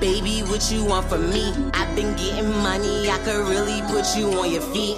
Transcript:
Baby, what you want from me? I've been getting money, I could really put you on your feet.